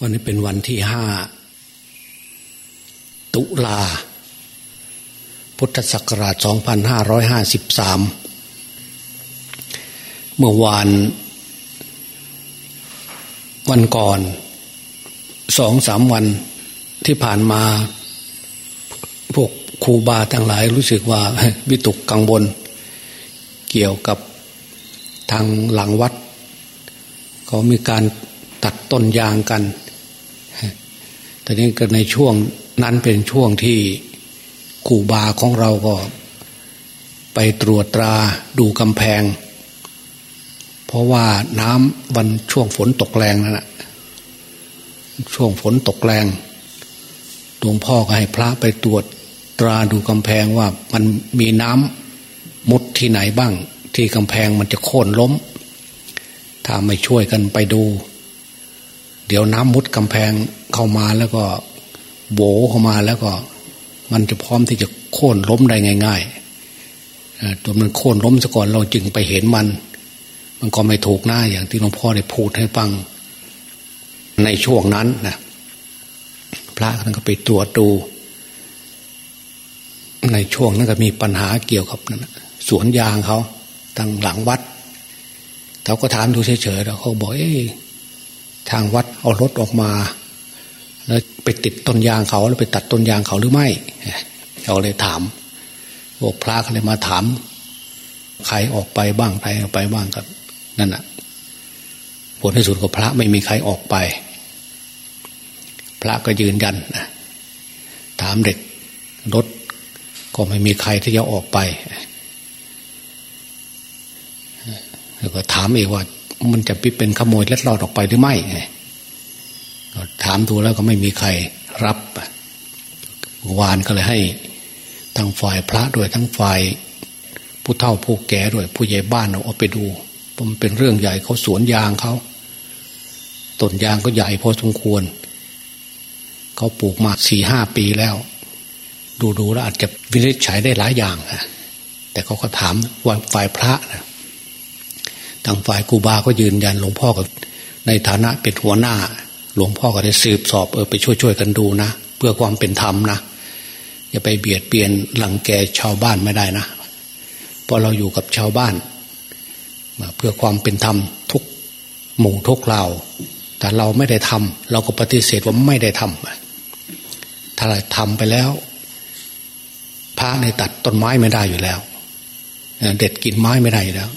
วันนี้เป็นวันที่ห้าตุลา พุทธศักราช 2553 เมื่อวาน วันก่อนสองสามวันที่ผ่านมา พวกครูบาทั้งหลายรู้สึกว่าวิตกกังวลเกี่ยวกับทางหลังวัดเขามีการตัดต้นยางกัน แต่นี้ก็ในช่วงนั้นเป็นช่วงที่กูบาของเราก็ ไปตรวจตราดูกำแพง เพราะว่าน้ำวันช่วงฝนตกแรงนั่นแหละช่วงฝนตกแรงหลวงพ่อก็ให้พระไปตรวจตราดูกำแพงว่ามันมีน้ำมุดที่ไหนบ้าง ที่กำแพงมันจะโค่นล้ม ถ้าไม่ช่วยกันไปดู เดี๋ยวน้ำมุดกำแพง เข้ามาแล้วก็โบเข้ามาแล้วก็ มันจะพร้อมที่จะโค่นล้มได้ง่ายๆตัวมันโค่นล้มซะก่อนเราจึงไปเห็นมัน มันก็ไม่ถูกหน้าอย่างที่หลวงพ่อได้พูดให้ฟังในช่วงนั้นนะพระท่านก็ไปตรวจดู ในช่วงนั้นก็มีปัญหาเกี่ยวกับสวนยางเขาตั้งหลังวัดเขาก็ถามดูเฉยๆแล้วเขาบอกเอ้ทางวัดเอารถออกมา แล้วไปติดต้นยางเขาแล้วไปตัดต้นยางเขาหรือไม่เขาเลยถามพวกพระก็เลยมาถาม ใครออกไปบ้างใครออกไปบ้างกับ นั่นแหะผลที่สุดก็พระไม่มีใครออกไป พระก็ยืนยันนะถามเด็กรถก็ไม่มีใครที่จะออกไปแล้วก็ถามอีกว่า มันจะเป็นขโมยเล็ดลอดออกไปหรือไม่ ถามดูแล้วก็ไม่มีใครรับวานก็เลยให้ทั้งฝ่ายพระด้วยทั้งฝ่ายผู้เฒ่าผู้แก่ด้วยผู้ใหญ่บ้านเอาไปดูมันเป็นเรื่องใหญ่เขาสวนยางเขาต้นยางก็ใหญ่พอสมควร เขาปลูกมาสี่ห้าปีแล้ว ดูดูแล้วอาจจะวินิจฉัยได้หลายอย่างนะแต่เขาก็ถามว่าฝ่ายพระนะทางฝ่ายกูบาก็ยืนยันหลวงพ่อกับในฐานะเป็นหัวหน้า หลวงพ่อก็ได้สืบสอบเออไปช่วยช่วยกันดูนะ เพื่อความเป็นธรรมนะอย่าไปเบียดเบียนหลังแกชาวบ้านไม่ได้นะพราะเราอยู่กับชาวบ้านเพื่อความเป็นธรรมทุกหมู่ทุกเหล่าแต่เราไม่ได้ทำเราก็ปฏิเสธว่าไม่ได้ทำถ้าเราทำไปแล้วพระในตัดต้นไม้ไม่ได้อยู่แล้ว เด็ดกินไม้ไม่ได้แล้ว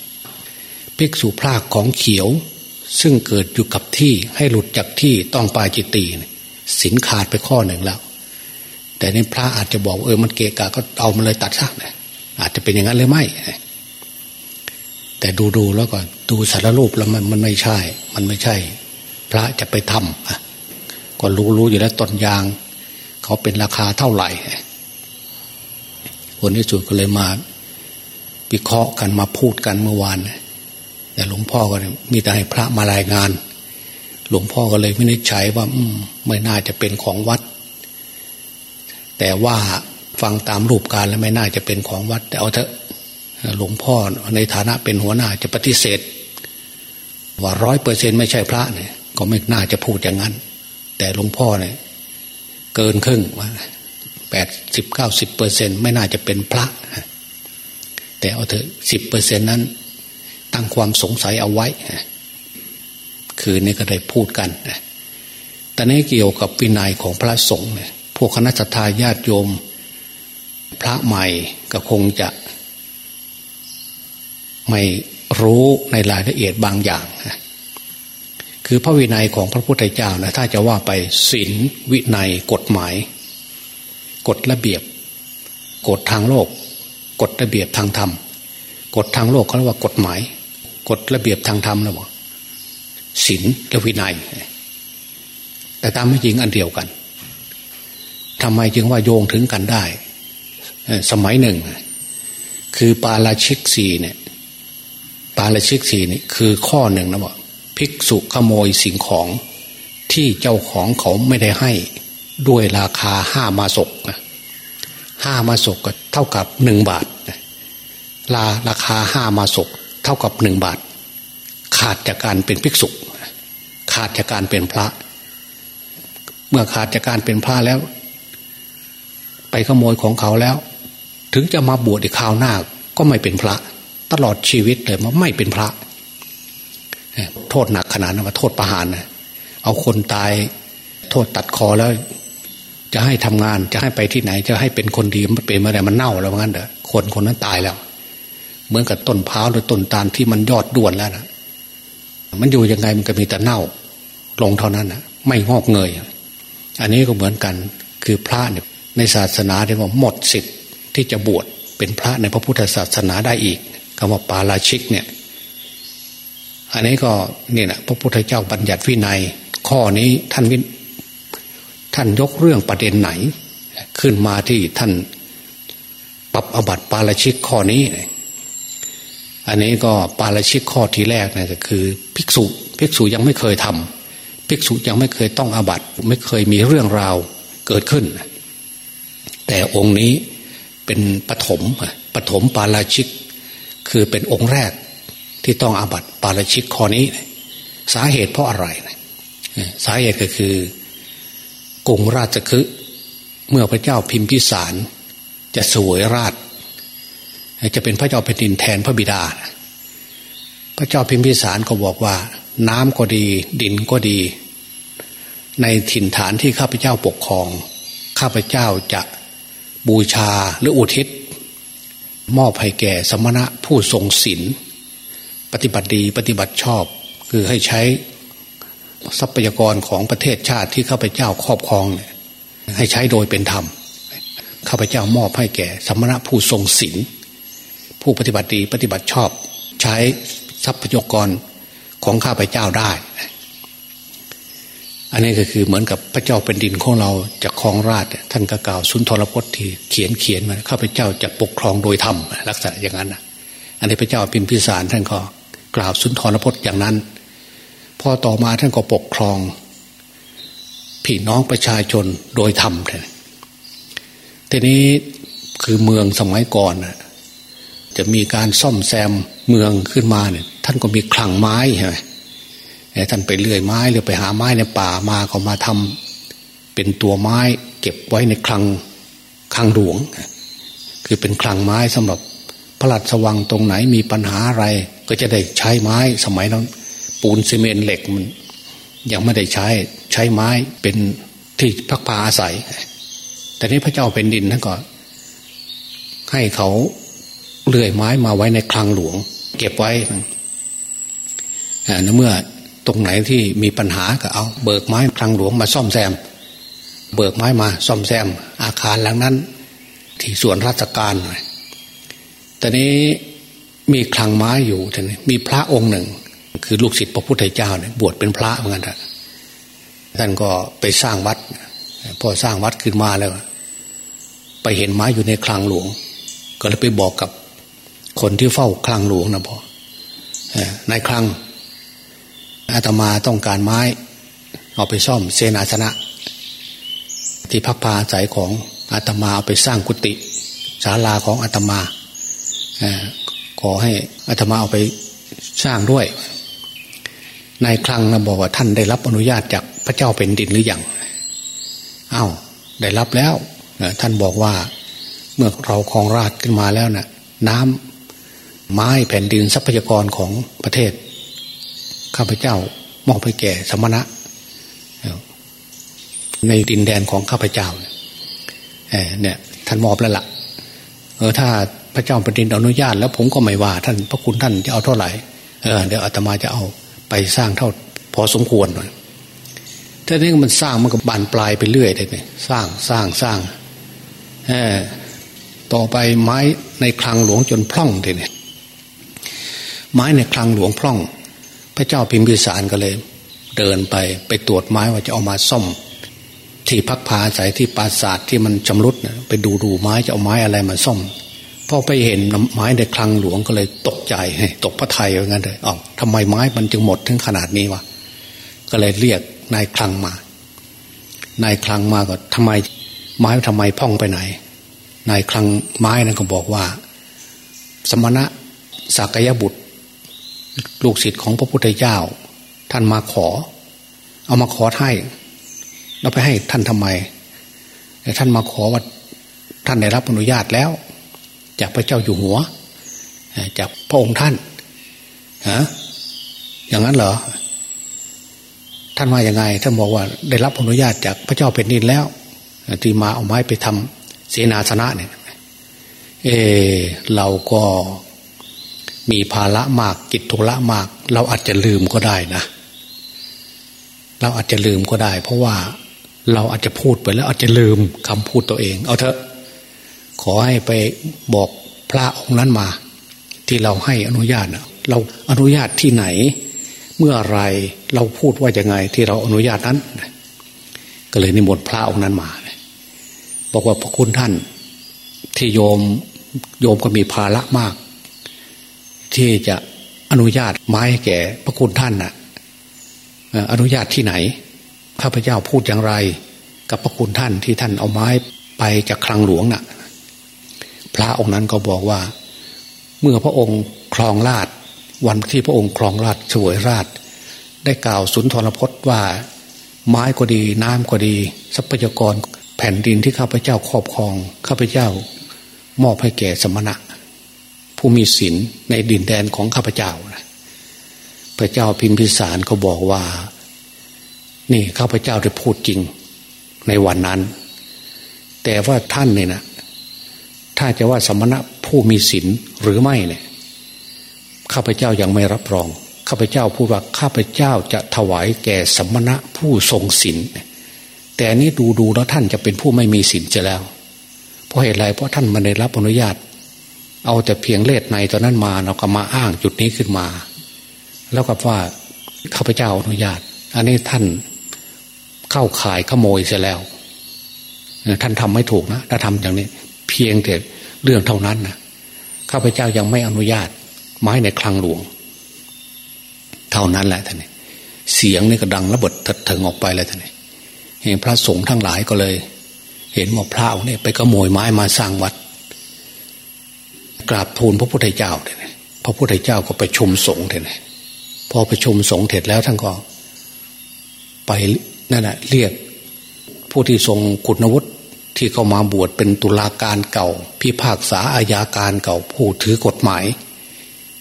ภิกษุพรากของเขียว ซึ่งเกิดอยู่กับที่ให้หลุดจากที่ต้องปาจิตตีสินขาดไปข้อหนึ่งแล้ว แต่ในพระอาจจะบอกเออมันเกะกะก็เอามันเลยตัดซะอาจจะเป็นอย่างนั้นหรือไม่แต่ดูดูแล้วก็ดูสารรูปแล้วมันมันไม่ใช่ มันไม่ใช่ พระจะไปทำอะก็รู้รู้อยู่แล้วต้นยาง เขาเป็นราคาเท่าไหร่คนที่สุดก็เลยมาวิเคราะห์กันมาพูดกันเมื่อวาน แต่หลวงพ่อก็มีแต่ให้พระมารายงาน หลวงพ่อก็เลยไม่ได้ใช้ว่าไม่น่าจะเป็นของวัด แต่ว่าฟังตามรูปการแล้วไม่น่าจะเป็นของวัด แต่เอาเถอะหลวงพ่อในฐานะเป็นหัวหน้าจะปฏิเสธ ว่าร้อยเปอร์เซ็นไม่ใช่พระเนี่ย ก็ไม่น่าจะพูดอย่างนั้น แต่หลวงพ่อเนี่ย เกินครึ่งว่าแปดสิบเก้าสิบเปอร์เซ็นไม่น่าจะเป็นพระ แต่เอาเถอะสิบเปอร์เซ็นนั้น ตั้งความสงสัยเอาไว้ คืนนี้ก็ได้พูดกันแต่นี้เกี่ยวกับวินัยของพระสงฆ์เนี่ยพวกคณะทาญาติโยม พระใหม่ก็คงจะ ไม่รู้ในรายละเอียดบางอย่าง คือพระวินัยของพระพุทธเจ้านะถ้าจะว่าไปศีลวินัยกฎหมาย กฎระเบียบ กฎทางโลก กฎระเบียบทางธรรม กฎทางโลกเขาเรียกว่ากฎหมาย กฎระเบียบทางธรรมนะบอกศีลและวินัย แต่ตามไม่จริงอันเดียวกันทำไมจึงว่าโยงถึงกันได้ สมัยหนึ่ง คือปาราชิกสีเนี่ย ปาราชิกสีนี่คือข้อหนึ่งนะบอกภิกษุขโมยสิ่งของที่เจ้าของเขาไม่ได้ให้ด้วยราคาห้ามาศกนะห้ามาศกก็เท่ากับหนึ่งบาทลาราคาห้ามาศก เท่ากับหนึ่งบาท ขาดจากการเป็นภิกษุ ขาดจากการเป็นพระ เมื่อขาดจากการเป็นพระแล้ว ไปขโมยของเขาแล้ว ถึงจะมาบวชอีกคราวหน้า ก็ไม่เป็นพระ ตลอดชีวิตเลยมันไม่เป็นพระโทษหนักขนาดนั้นว่าโทษประหารนะเอาคนตายโทษตัดคอแล้ว จะให้ทำงานจะให้ไปที่ไหน จะให้เป็นคนดีมันเป็นอะไรมันเน่าแล้วงั้นเด้อคนคนนั้นตายแล้ว เหมือนกับต้นพร้าวหรือต้นตาลที่มันยอดด้วนแล้วนะมันอยู่ยังไงมันก็มีแต่เน่า ลงเท่านั้นนะไม่งอกเงย อันนี้ก็เหมือนกันคือพระเนี่ยในศาสนาเรียกว่าหมดสิทธิ์ที่จะบวชเป็นพระในพระพุทธศาสนาได้อีกคำว่าปาราชิกเนี่ย อันนี้ก็เนี่ยนะพระพุทธเจ้าบัญญัติวินัย ข้อนี้ท่านวิท่านยกเรื่องประเด็นไหน ขึ้นมาที่ท่านปรับอบัติปาราชิกข้อนี้ อันนี้ก็ปาราชิกข้อที่แรกนะก็คือ ภิกษุ ภิกษุยังไม่เคยทำภิกษุยังไม่เคยต้องอาบัติไม่เคยมีเรื่องราวเกิดขึ้น แต่องค์นี้เป็นปฐมปฐมปาราชิก คือเป็นองค์แรกที่ต้องอาบัติปาราชิกข้อนี้ สาเหตุเพราะอะไรสาเหตุก็คือกรุงราชคฤห์เมื่อพระเจ้าพิมพิสาร จะสวยราช จะเป็นพระเจ้าแผ่นดินแทนพระบิดา พระเจ้าพิมพิสารก็บอกว่า น้ำก็ดี ดินก็ดี ในถิ่นฐานที่ข้าพเจ้าปกครอง ข้าพเจ้าจะบูชาหรืออุทิศ มอบให้แก่สมณะผู้ทรงศีลปฏิบัติดีปฏิบัติชอบ คือให้ใช้ทรัพยากรของประเทศชาติที่ข้าพเจ้าครอบครองให้ใช้โดยเป็นธรรมข้าพเจ้ามอบให้แก่สมณะผู้ทรงศีล ผู้ปฏิบัติดีปฏิบัติชอบ ใช้ทรัพยากรของข้าพเจ้าได้ อันนี้ก็คือเหมือนกับพระเจ้าเป็นดินของเราจะครองราชท่านก็กล่าวสุนทรพจน์ที่เขียนเขียนมาข้าพเจ้าจะปกครองโดยธรรมลักษณะอย่างนั้นอันนี้พระเจ้าพิมพิสารท่านก็กล่าวสุนทรพจน์อย่างนั้นพอต่อมาท่านก็ปกครองพี่น้องประชาชนโดยธรรมเทีนี้คือเมืองสมัยก่อน จะมีการซ่อมแซมเมืองขึ้นมาเนี่ย ท่านก็มีคลังไม้ใช่ไหมท่านไปเลื่อยไม้หรือไปหาไม้ในป่ามาเขามาทำเป็นตัวไม้เก็บไว้ในคลังคลังหลวง คือเป็นคลังไม้สำหรับพระราชวังตรงไหนมีปัญหาอะไร ก็จะได้ใช้ไม้สมัยนั้น ปูนซีเมนเหล็กมัน ยังไม่ได้ใช้ใช้ไม้เป็นที่พักพาอาศัย แต่นี้พระเจ้าเป็นดินนั่นก็ให้เขา เลื่อยไม้มาไว้ในคลังหลวง เก็บไว้เมื่อตรงไหนที่มีปัญหาก็เอา เบิกไม้คลังหลวงมาซ่อมแซม เบิกไม้มาซ่อมแซม อาคารหลังนั้น ที่ส่วนราชการต่นี้มีคลังไม้อยู่ท่านมีพระองค์หนึ่ง คือลูกศิษย์พระพุทธเจ้าเนี่ยบวชเป็นพระเหมือนกันท่านก็ไปสร้างวัด พอสร้างวัดขึ้นมาแล้ว ไปเห็นไม้อยู่ในคลังหลวง ก็เลยไปบอกกับ คนที่เฝ้าคลังหลวงนะพ่อในคลังอาตมาต้องการไม้ เอาไปซ่อมเสนาสนะ ที่พักพาอาศัยของอาตมาเอาไปสร้างกุฏิศาลาของอาตมาขอให้อาตมาเอาไปสร้างด้วยนายคลังนะบอกว่าท่านได้รับอนุญาตจากพระเจ้าเป็นดินหรืออยังอา้าวได้รับแล้วท่านบอกว่าเมื่อเราครองราชขึ้นมาแล้วนะ่ะ น้ำ ไม้แผ่นดินทรัพยากรของประเทศ ข้าพเจ้ามอบไปแก่สมณะ ในดินแดนของข้าพเจ้าเนี่ยท่านมอบแล้วละ่ะเออถ้าพระเจ้าแผ่นดินอนุญาต แล้วผมก็ไม่ว่า ท่านพระคุณท่านจะเอาเท่าไหร่เออเดี๋ยวอาตมาจะเอาไปสร้างเท่าพอสมควรหน่อยถ้านี้มันสร้างมันก็บานปลายไปเรื่อยเลยเนี่ยสร้างสร้างสร้างอต่อไปไม้ในคลังหลวงจนพร่องเลยเนี่ย ไม้ในคลังหลวงพร่อง พระเจ้าพิมพิสารก็เลย เดินไปไปตรวจไม้ว่าจะเอามาซ่อม ที่พักพาอาศัยที่ปราสาทที่มันชำรุดนะไปดูดูไม้จะเอาไม้อะไรมาซ่อมพอไปเห็นไม้ในคลังหลวงก็เลยตกใจตกพระไทยอย่างนั้นเลยอ๋อทำไมไม้มันจึงหมดถึงขนาดนี้วะก็เลยเรียกนายคลังมานายคลังมาก็ทำไมไม้ทำไมพ่องไปไหน นายคลังไม้นั้นก็บอกว่า สมณะสักยบุตร ลูกศิษย์ของพระพุทธเจ้า ท่านมาขอ เอามาขอให้เราไปให้ท่านทำไมท่านมาขอว่าท่านได้รับอนุญาตแล้ว จากพระเจ้าอยู่หัว จากพระองค์ท่านฮะอย่างนั้นเหรอ ท่านว่ายังไง ท่านบอกว่าได้รับอนุญาตจากพระเจ้าเป็นดินแล้วที่มาเอาไม้ไปทำเสนาสนะเนี่ย เออเราก็ มีภาระมากกิจธุระมาก เราอาจจะลืมก็ได้นะ เราอาจจะลืมก็ได้ เพราะว่าเราอาจจะพูดไปแล้วอาจจะลืมคำพูดตัวเอง เอาเถอะขอให้ไปบอกพระองค์นั้นมา ที่เราให้อนุญาตเราอนุญาตที่ไหน เมื่อไรเราพูดว่ายังไงที่เราอนุญาตนั้น ก็เลยนิมนต์พระองค์นั้นมา บอกว่าพระคุณท่านที่โยมโยมก็มีภาระมาก ที่จะอนุญาตไม้แก่พระคุณท่านน่ะอนุญาตที่ไหนข้าพเจ้าพูดอย่างไร กับพระคุณท่านที่ท่านเอาไม้ไปจากคลังหลวงน่ะ พระองค์นั้นก็บอกว่า เมื่อพระองค์ครองราชวันที่พระองค์ครองราชสวยราช ได้กล่าวสุนทรพจน์ว่า ไม้ก็ดีน้ำก็ดี ทรัพยากรแผ่นดินที่ข้าพเจ้าครอบครองข้าพเจ้า มอบให้แก่สมณะ ผู้มีศีลในดินแดนของข้าพเจ้านะพระเจ้าพิมพิสารเขาบอกว่า นี่ข้าพเจ้าได้พูดจริงในวันนั้น แต่ว่าท่านเนี่ยนะถ้าจะว่าสมณะผู้มีศีลหรือไม่เนี่ยข้าพเจ้ายังไม่รับรอง ข้าพเจ้าพูดว่าข้าพเจ้าจะถวายแก่สมณะผู้ทรงศีลแต่นนี้ดูดูแล้วท่านจะเป็นผู้ไม่มีศีลจะแล้ว เพราะเหตุไรเพราะท่านไม่ได้รับอนุญาต เอาแต่เพียงเลทในตอนนั้นมาเราก็มาอ้างจุดนี้ขึ้นมา แล้วก็ว่าข้าพเจ้าอนุญาต อันนี้ท่านเข้าขายขโมยเสียแล้ว ท่านทำไม่ถูกนะถ้าทำอย่างนี้ เพียงแต่เรื่องเท่านั้นนะข้าพเจ้ายังไม่อนุญาต ไม้ในคลังหลวง เท่านั้นแหละท่านเสียงนี่ก็ดังระเบิดถึงออกไปเลยท่านเห็นพระสงฆ์ทั้งหลายก็เลย เห็นว่าพระเนี่ยไปขโมยไม้มาสร้างวัด กราบทูลพระพุทธเจ้าเลยพระพุทธเจ้าก็ไปชมสงฆ์เลยพอไปชมสงฆ์เสร็จแล้วท่านก็ ไปนั่นแหะเรียกผู้ที่ทรงคุณวุฒิที่เข้ามาบวชเป็นตุลาการเก่า พิพากษาอาญาการเก่าผู้ถือกฎหมาย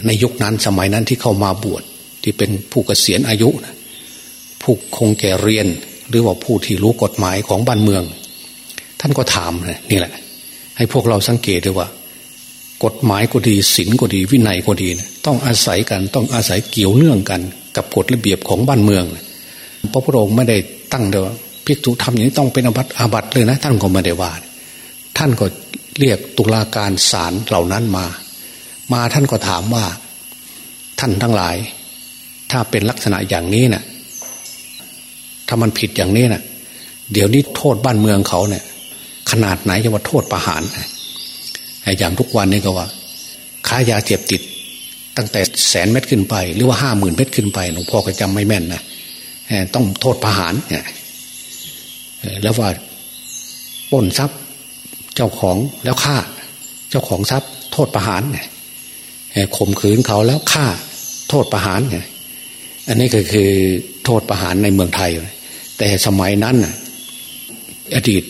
ในยุคนั้นสมัยนั้นที่เข้ามาบวชที่เป็นผู้เกษียณอายุนะผู้คงแก่เรียนหรือว่าผู้ที่รู้กฎหมายของบ้านเมือง ท่านก็ถามนี่แหละ ให้พวกเราสังเกตด้วยว่า กฎหมายก็ดีศีลก็ดี วินัยก็ดีต้องอาศัยกันต้องอาศัยเกี่ยวเนื่องกัน กับกฎระเบียบของบ้านเมืองพระพุทธองค์ไม่ได้ตั้งเดียวภิกษุทำอย่างนี้ต้องเป็นอาบัติอาบัติเลยนะ ท่านก็ไม่ได้ว่าท่านก็เรียกตุลาการศาลเหล่านั้นมา มาท่านก็ถามว่า ท่านทั้งหลาย ถ้าเป็นลักษณะอย่างนี้นะ่ะ ถ้ามันผิดอย่างนี้นะ่ะ เดี๋ยวนี้โทษบ้านเมืองเขาเนี่ย ขนาดไหนจะว่าโทษประหาร อย่างทุกวันนี้ก็ว่าค้ายาเจ็บติด ตั้งแต่แสนเม็ดขึ้นไป หรือว่าห้าหมื่นเม็ดขึ้นไปหลวงพ่อก็จำไม่แม่นนะต้องโทษประหารแล้วว่าป้นทรัพย์เจ้าของแล้วฆ่า เจ้าของทรัพย์ โทษประหารข่มขืนเขาแล้วฆ่า โทษประหารอันนี้ก็คือโทษประหารในเมืองไทย แต่สมัยนั้นอดีต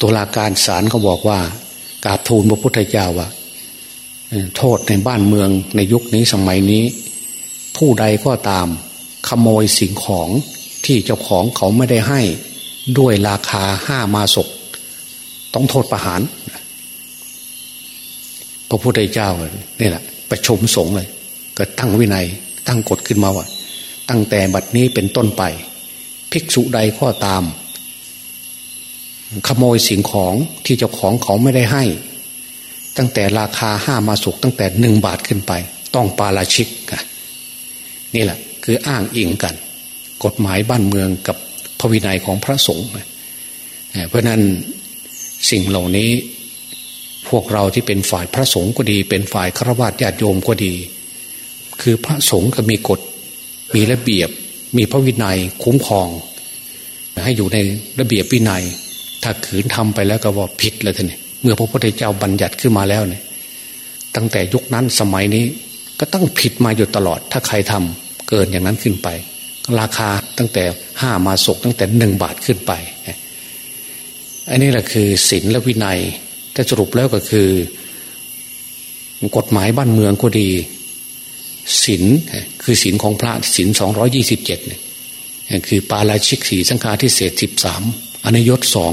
ตุลาการศาลเขาบอกว่า กราบทูลพระพุทธเจ้าว่าโทษในบ้านเมืองในยุคนี้สมัยนี้ ผู้ใดก็ตามขโมยสิ่งของที่เจ้าของเขาไม่ได้ให้ด้วยราคาห้ามาศก ต้องโทษประหาร พระพุทธเจ้านี่แหละประชุมสงเลยก็ตั้งวินัย ตั้งกฎขึ้นมาว่า ตั้งแต่บัดนี้เป็นต้นไป ภิกษุใดข้อตาม ขโมยสิ่งของที่เจ้าของเขาไม่ได้ให้ ตั้งแต่ราคาห้ามาสุกตั้งแต่หนึ่งบาทขึ้นไป ต้องปาราชิกนี่แหละ คืออ้างอิงกัน กฎหมายบ้านเมืองกับพระวินัยของพระสงฆ์เพราะนั้นสิ่งเหล่านี้พวกเราที่เป็นฝ่ายพระสงฆ์ก็ดี เป็นฝ่ายฆราวาสญาติโยมก็ดี คือพระสงฆ์ก็มีกฎ มีระเบียบ มีพระวินัยคุ้มครอง ให้อยู่ในระเบียบวินัย ถ้าขืนทำไปแล้วก็ว่าผิดเลยท่านเมื่อพระพุทธเจ้าบัญญัติขึ้นมาแล้วเนี่ย ตั้งแต่ยุคนั้นสมัยนี้ก็ต้องผิดมาอยู่ตลอด ถ้าใครทำเกินอย่างนั้นขึ้นไป ราคาตั้งแต่ห้ามาศกตั้งแต่หนึ่งบาทขึ้นไป อันนี้แหละคือศีลและวินัยแต่สรุปแล้วก็คือ กฎหมายบ้านเมืองก็ดีศีลคือศีลของพระศีลสองร้อยี่สิบเจ็ดเนี่ยคือปาราชิกสีสังฆาทิเศษสิบสาม อนยศสอง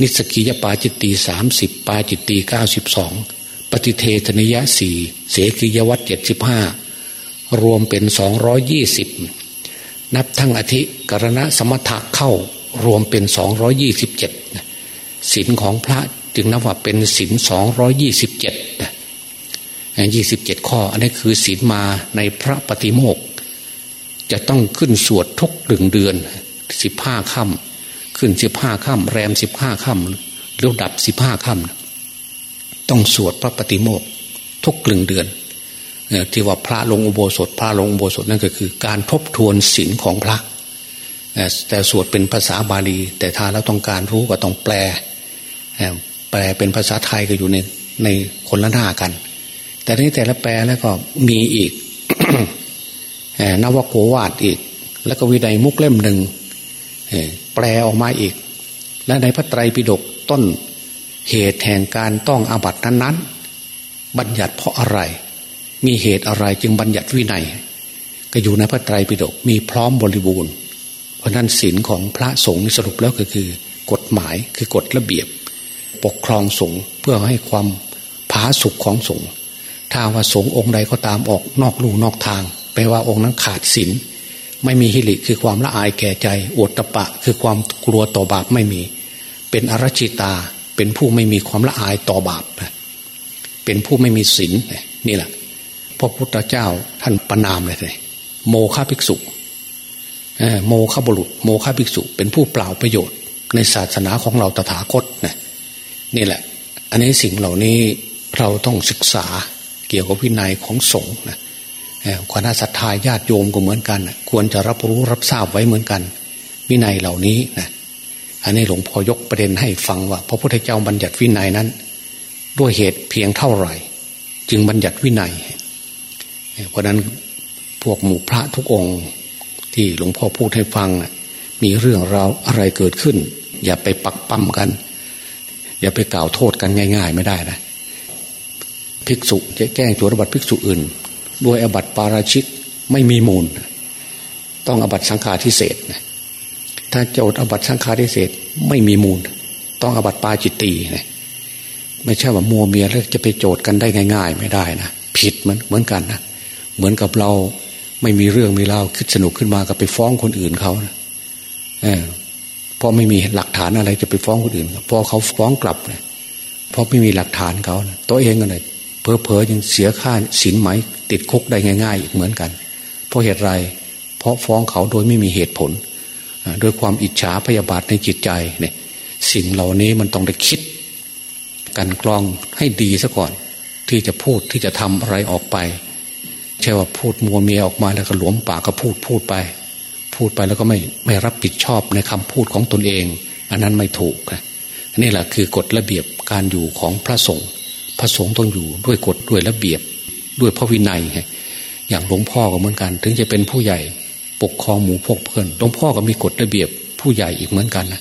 นิสกิยปาจิตตีสามสิบปาจิตตีเก้าสิบสองปฏิเทธนิยะสี่เสกิยวัตเจ็ดสิบห้ารวมเป็นสองร้อยยี่สิบนับทั้งอธิกรณะสมถะเข้ารวมเป็นสองร้อยี่สิบเจ็ดศีลของพระจึงนับว่าเป็นศีลสองร้อยี่สิบเจ็ดยี่สิบเจ็ดข้อ อันนี้คือศีลมาในพระปฏิโมกจะต้องขึ้นสวดทุกหนึ่งเดือนสิบห้าค่ำ ขึ้นสิบห้าค่ำแรมสิบห้าค่ำแล้วดับสิบห้าค่ำต้องสวดพระปฏิโมกทุกหนึ่งเดือนที่ว่าพระลงอุโบสถ พระลงอุโบสถนั่นก็คือ การทบทวนศีลของพระ แต่สวดเป็นภาษาบาลี แต่ถ้าเราต้องการรู้ก็ต้องแปล แปลเป็นภาษาไทยก็อยู่ในในคนละหน้ากัน แต่นี้แต่ละแปลแล้วก็มีอีกนวโกวาดอีก แล้วก็วินัยมุกเล่มหนึ่ง แปลออกมาอีก และในพระไตรปิฎกต้นเหตุแห่งการต้องอาบัตินั้นๆ บัญญัติเพราะอะไร มีเหตุอะไรจึงบัญญัติวินัย ก็อยู่ในพระไตรปิฎกมีพร้อมบริบูรณ์ เพราะนั้นศีลของพระสงฆ์สรุปแล้วก็คือ กฎหมายคือกฎระเบียบ ปกครองสงฆ์เพื่อให้ความผาสุกของสงฆ์ถ้าว่าสงฆ์องค์ใดก็ตามออกนอกลู่นอกทางแปลว่าองค์นั้นขาดศีล ไม่มีฮิริคือความละอายแก่ใจอดตะปะ คือความกลัวต่อบาปไม่มี เป็นอรชิตา เป็นผู้ไม่มีความละอายต่อบาปเป็นผู้ไม่มีศีลนี่แหละพระพุทธเจ้าท่านประนามเลยเลยโมฆะภิกษุโมฆะบุรุษ โมฆะภิกษุ เป็นผู้เปล่าประโยชน์ ในศาสนาของเราตถาคตนะนี่แหละ อันนี้สิ่งเหล่านี้เราต้องศึกษาเกี่ยวกับวินัยของสงฆ์นะ คณะศรัทธาญาติโยมก็เหมือนกัน ควรจะรับรู้รับทราบไว้เหมือนกัน วินัยเหล่านี้นะอันนี้หลวงพ่อยกประเด็นให้ฟังว่า พระพุทธเจ้าบัญญัติวินัยนั้น ด้วยเหตุเพียงเท่าไหร่ จึงบัญญัติวินัย เพราะนั้นพวกหมู่พระทุกองค์ที่หลวงพ่อพูดให้ฟังมีเรื่องราวอะไรเกิดขึ้น อย่าไปปักปั๊มกัน อย่าไปกล่าวโทษกันง่าย ๆ ไม่ได้นะภิกษุจะแก้งจวรบัตรภิกษุอื่น ด้วยอบัติปาราชิกไม่มีมูล ต้องอบัติสังฆาทิเศษถ้าโจทย์อบัติสังฆาทิเศษไม่มีมูล ต้องอบัติปาจิตตีนะไม่ใช่ว่ามัวเมียแล้วจะไปโจทย์กันได้ง่าย ๆ ไม่ได้นะผิดเหมือนเหมือนกันนะเหมือนกับเราไม่มีเรื่องมีเล่าคิดสนุกขึ้นมาก็ไปฟ้องคนอื่นเขานะเออพอไม่มีหลักฐานอะไรจะไปฟ้องคนอื่นพอเขาฟ้องกลับเนะเพราะไม่มีหลักฐานเขานะตัวเองก็เลยเพอเพอยังเสียค่าสินไหม ติดคุกได้ง่าย ๆ อีกเหมือนกัน เพราะเหตุไร เพราะฟ้องเขาโดยไม่มีเหตุผลด้วยความอิจฉาพยาบาทในจิตใจเนี่ย สิ่งเหล่านี้มันต้องได้คิด กันกรองให้ดีซะก่อน ที่จะพูดที่จะทำอะไรออกไปใช่ว่าพูดมัวเมียออกมาแล้วก็หลวมปากก็พูดพูดไป พูดไปแล้วก็ไม่ไม่รับผิดชอบในคำพูดของตนเอง อันนั้นไม่ถูกนี่แหละคือกฎระเบียบการอยู่ของพระสงฆ์พระสงฆ์ต้องอยู่ด้วยกฎด้วยระเบียบ ด้วยพระวินัย อย่างหลวงพ่อก็เหมือนกัน ถึงจะเป็นผู้ใหญ่ปกครองหมู่พกเพื่อนหลวงพ่อก็มีกฎระเบียบผู้ใหญ่อีกเหมือนกันนะ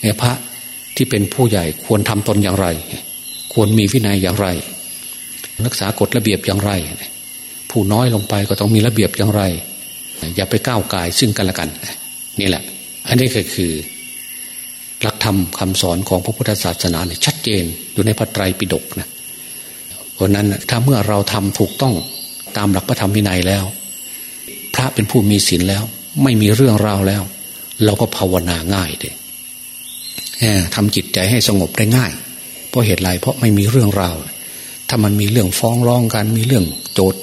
เนี่พระที่เป็นผู้ใหญ่ควรทำตนอย่างไร ควรมีวินัยอย่างไร รักษากฎระเบียบอย่างไร ผู้น้อยลงไปก็ต้องมีระเบียบอย่างไร อย่าไปก้าวกายซึ่งกันและกัน นี่แหละ อันนี้ก็คือหลักธรรมคาสอนของพระพุทธศาสนาเนี่ยชัดเจนอยู่ในพระไตรปิฎกนะ ราะนั้นถ้าเมื่อเราทำถูกต้องตามหลักพระธรรมวินัยแล้ว พระเป็นผู้มีศีลแล้ว ไม่มีเรื่องราวแล้ว เราก็ภาวนาง่ายเลยทำจิตใจให้สงบได้ง่าย เพราะเหตุไรเพราะไม่มีเรื่องราว ถ้ามันมีเรื่องฟ้องร้องกันมีเรื่องโจด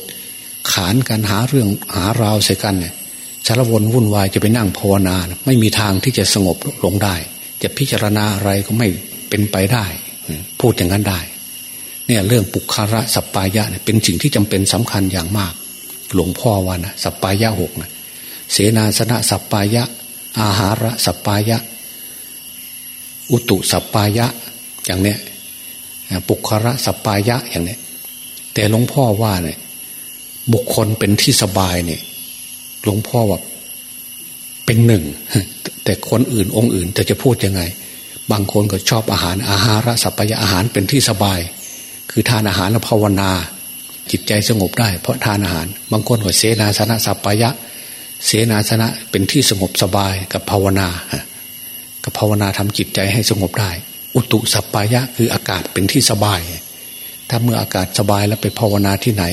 ขานกันหาเรื่องหาราวใส่กันเนี่ยสารวนวุ่นวายจะไปนั่งภาวนา ไม่มีทางที่จะสงบลงได้ จะพิจารณาอะไรก็ไม่เป็นไปได้ พูดอย่างนั้นได้ เนี่ยเรื่องปุคาระสัปปายะเนี่ยเป็นสิ่งที่จำเป็นสำคัญอย่างมาก หลวงพ่อว่านะสัปปายะหกนะเสนาสนะสัปปายะ อาหาระสัปปายะ อุตุสัปปายะอย่างเนี้ยปุคาระสัปปายะอย่างเนี้ยแต่หลวงพ่อว่าเนี่ยบุคคลเป็นที่สบายเนี่ยหลวงพ่อว่าเป็นหนึ่ง แต่คนอื่นองค์อื่นจะจะพูดยังไง บางคนก็ชอบอาหารอาหารสัพยาอาหารเป็นที่สบาย คือทานอาหารแล้วภาวนา จิตใจสงบได้ เพราะทานอาหาร บางคนก็เสนาสนะสัพยะ เสนาสนะเป็นที่สงบสบายกับภาวนากับภาวนาทำจิตใจให้สงบได้ อุตุสัพยะคืออากาศเป็นที่สบาย ถ้าเมื่ออากาศสบายแล้วไปภาวนาที่ไหน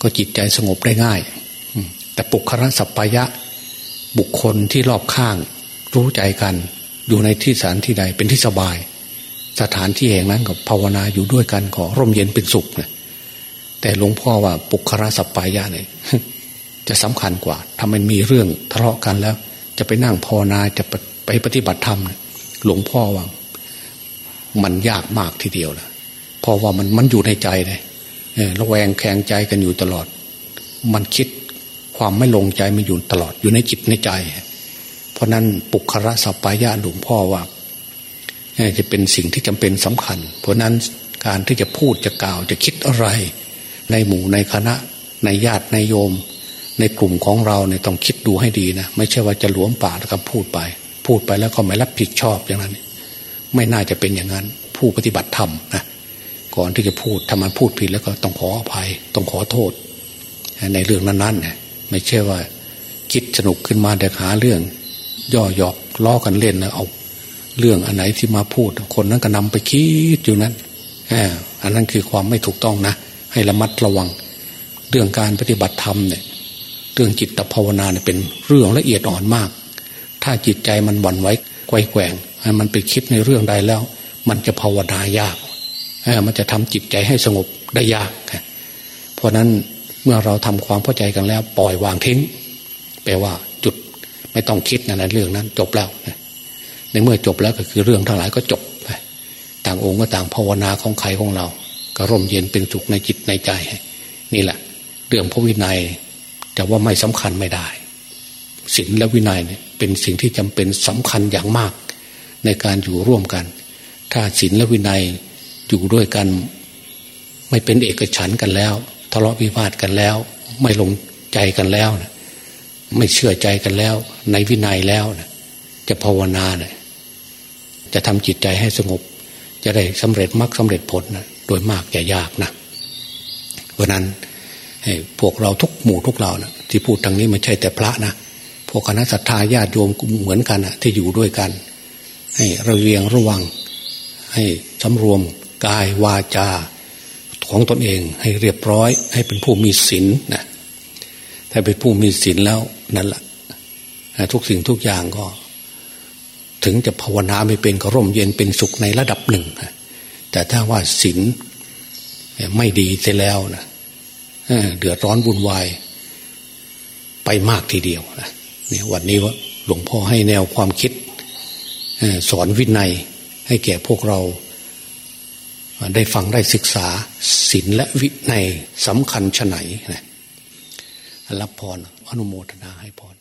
ก็จิตใจสงบได้ง่าย แต่ปุคละสัพยะ บุคคลที่รอบข้างรู้ใจกัน อยู่ในที่สถานที่ใดเป็นที่สบาย สถานที่แห่งนั้นกับภาวนาอยู่ด้วยกันก็ร่มเย็นเป็นสุขนะแต่หลวงพ่อว่าปุคละสัพยะเนี่ยจะสำคัญกว่า ถ้ามันมีเรื่องทะเลาะกันแล้ว จะไปนั่งภาวนาจะไปปฏิบัติธรรมหลวงพ่อว่า มันยากมากทีเดียวนะเพราะว่ามันมันอยู่ในใจเลยระแวงแข็งใจกันอยู่ตลอด มันคิดความไม่ลงใจมันอยู่ตลอดอยู่ในจิตในใจ เพราะนั้นปุคระสัพพายะหลวงพ่อว่า จะเป็นสิ่งที่จำเป็นสำคัญ เพราะนั้นการที่จะพูดจะกล่าวจะคิดอะไร ในหมู่ในคณะ ในญาติในโยม ในกลุ่มของเราเนี่ยต้องคิดดูให้ดีนะไม่ใช่ว่าจะหลวมปากแล้วก็พูดไป พูดไปแล้วก็ไม่รับผิดชอบอย่างนั้น ไม่น่าจะเป็นอย่างนั้น ผู้ปฏิบัติธรรมนะก่อนที่จะพูดถ้ามันพูดผิดแล้วก็ต้องขออภัย ต้องขอโทษ ในเรื่องนั้นๆเนี่ยไม่ใช่ว่าคิดสนุกขึ้นมาแต่หาเรื่อง ย่อหยอกล้อกันเล่นนะเอา เรื่องอันไหนที่มาพูด คนนั้นก็นำไปคิดอยู่นั้นอันนั้นคือความไม่ถูกต้องนะ ให้ระมัดระวัง เรื่องการปฏิบัติธรรมเนี่ยเรื่องจิตภาวนาเนี่ยเป็นเรื่องละเอียดอ่อนมาก ถ้าจิตใจมันหวั่นไหวไกวแกว่งมันไปคิดในเรื่องใดแล้ว มันจะภาวนายากมันจะทำจิตใจให้สงบได้ยากเพราะนั้นเมื่อเราทำความเข้าใจกันแล้ว ปล่อยวางทิ้งแปลว่าจุดไม่ต้องคิดในเรื่องนั้น จบแล้ว ในเมื่อจบแล้วก็คือเรื่องทั้งหลายก็จบไปต่างองค์ก็ต่างภาวนาของใครของเรา ก็ร่มเย็นเป็นสุขในจิตในใจ นี่แหละ เรื่องพระวินัยจะว่าไม่สำคัญไม่ได้ศีลและวินัยเนี่ยเป็นสิ่งที่จำเป็นสำคัญอย่างมาก ในการอยู่ร่วมกัน ถ้าศีลและวินัยอยู่ด้วยกัน ไม่เป็นเอกฉันกันแล้ว ทะเลาะวิวาทกันแล้ว ไม่ลงใจกันแล้วนะไม่เชื่อใจกันแล้ว ในวินัยแล้วนะจะภาวนาเนะี่ย จะทำจิตใจให้สงบ จะได้สำเร็จมรรคสาเร็จผลนะโดยมากอย่ยากนะเพราะนั้นให้พวกเราทุกหมู่ทุกเรานะที่พูดทางนี้ไม่ใช่แต่พระนะพวกคณะสัตยาญาติโยมเหมือนกันนะที่อยู่ด้วยกัน ให้ระเวียงระวัง ให้สำรวมกายวาจาของตนเองให้เรียบร้อย ให้เป็นผู้มีศีลนะถ้าเป็นผู้มีศีลแล้วนั่นแหละทุกสิ่งทุกอย่างก็ ถึงจะภาวนาไม่เป็นก็ร่มเย็นเป็นสุขในระดับหนึ่งแต่ถ้าว่าศีลไม่ดีเสียแล้วนะเดือดร้อนวุ่นวาย ไปมากทีเดียวนะเนี่ยวันนี้ว่าหลวงพ่อให้แนวความคิดสอนวินัย ให้แก่พวกเรา ได้ฟังได้ศึกษาศีลและวินัยสำคัญชะไหนนะรับพรอนุโมทนาให้พร